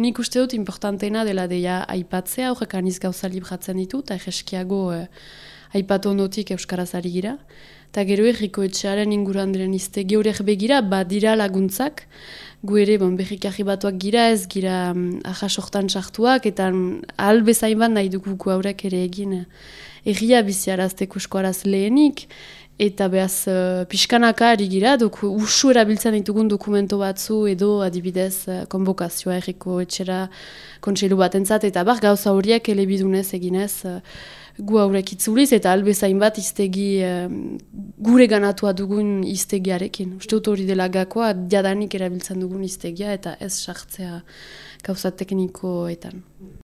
nik uste dut importanteena dela deia aipatzea, horrek aniz gauza libratzen ditu, eta egeskiago eh, aipatu ondotik Euskaraz ari gira. Eta gero erriko etxearen inguruan diren iztegi horiek begira, badira laguntzak, gu ere, bon, berrikarri batuak gira ez, gira um, ahasortan sartuak, eta um, ahal bezain bat nahi dugu gu haurek ere egin eh, erria biziarazteko eskoaraz lehenik, eta behaz uh, pixkanaka ari gira, dok, usu erabiltzen ditugun dokumento batzu edo adibidez uh, konbokazioa erriko etxera kontseilu batentzat, eta bar gauza horiek elebidunez eginez, uh, gu haurek itzuliz eta albezain bat iztegi gure ganatua dugun iztegiarekin. Uste dut hori dela gakoa, jadanik erabiltzen dugun iztegia eta ez sartzea gauza teknikoetan.